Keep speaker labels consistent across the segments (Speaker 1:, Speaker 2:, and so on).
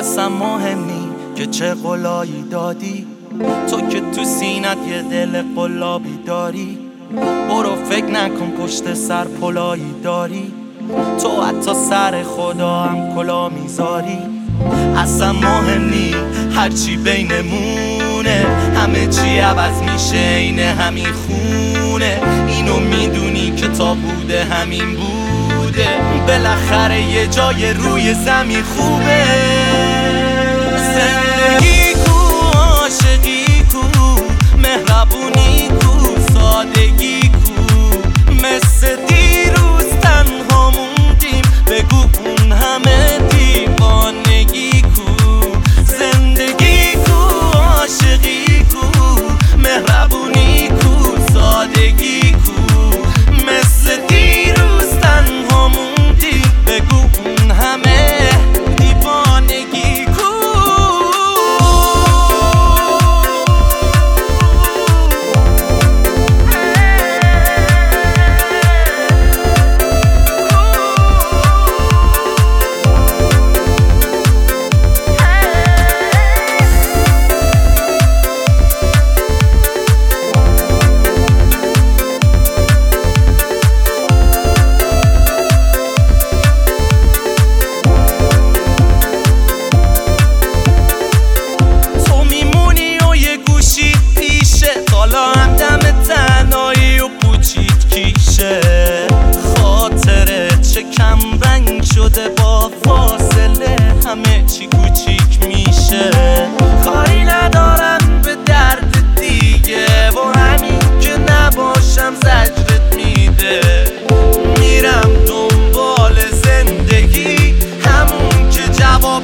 Speaker 1: اصلا مهم نی که چه قلایی دادی. تو که تو سینت یه دل قلابی داری. برو فکر نکن پشت سر پلایی داری. تو حتی سر خدا هم کلا می‌ذاری. اصلا مهم نی هرچی بینمونه. همه چی عوض میشه این همین خونه. اینو می‌دونی که تا بوده همین بوده. بالاخره یه جای روی زمین خوبه.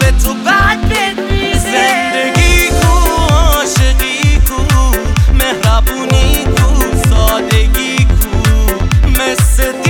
Speaker 1: جواب تو بد بدیده زندگی کو عاشقی کو مهربونی کو سادگی کو. مثل